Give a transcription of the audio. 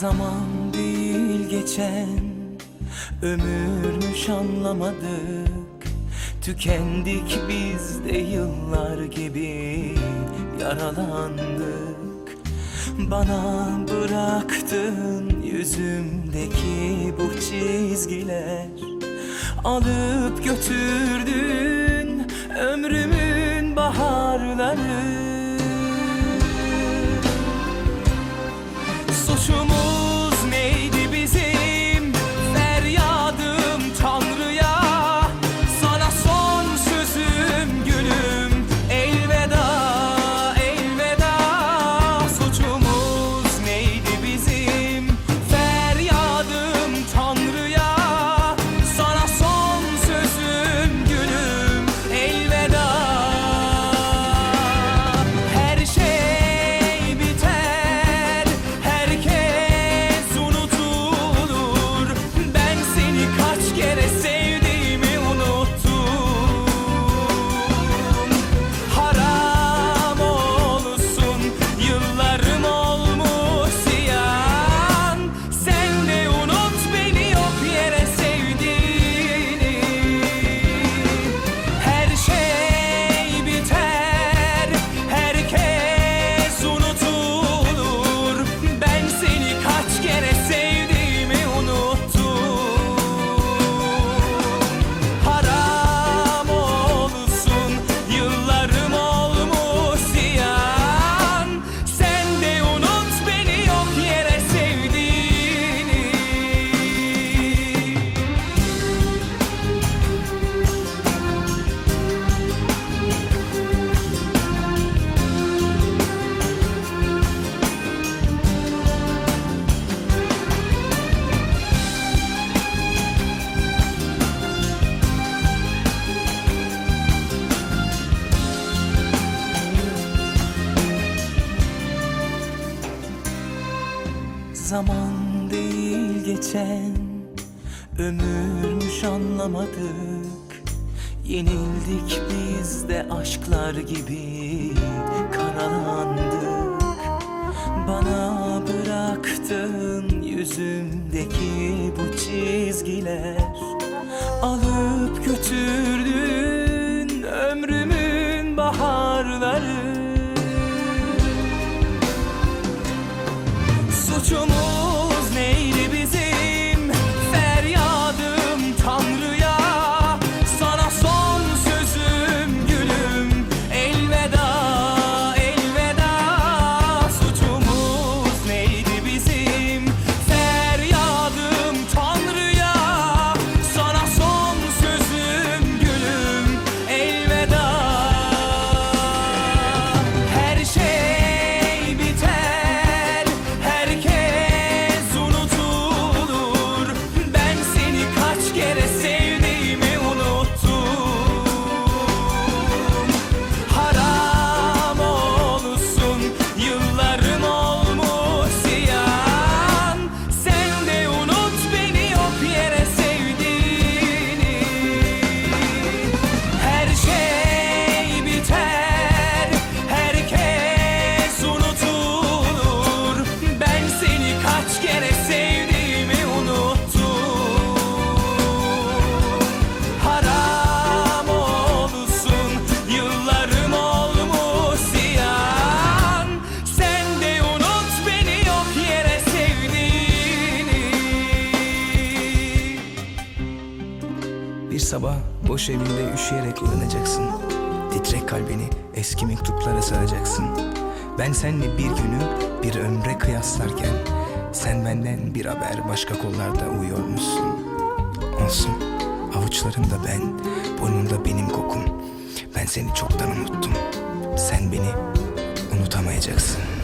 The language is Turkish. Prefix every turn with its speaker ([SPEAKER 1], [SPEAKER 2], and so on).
[SPEAKER 1] Zaman değil geçen. Ömürmüş anlamadık. Tükendik biz de yıllar gibi yaralandık. Bana bıraktın yüzümdeki bu çizgiler. Alıp götürdün ömrümün baharları Zaman değil geçen. Ömürmüş anlamadık. Yenildik biz de aşklar gibi Karalandık. Bana bıraktın yüzümdeki bu çizgiler. Alıp götürdün
[SPEAKER 2] sabah boş evinde üşüyerek uyanacaksın. Titrek kalbini eski mektuplara saracaksın. Ben seninle bir günü bir ömre kıyaslarken sen benden bir haber başka kollarda uyuyormuşsun. Olsun avuçlarımda ben, boynumda benim kokum. Ben seni çoktan unuttum. Sen beni unutamayacaksın.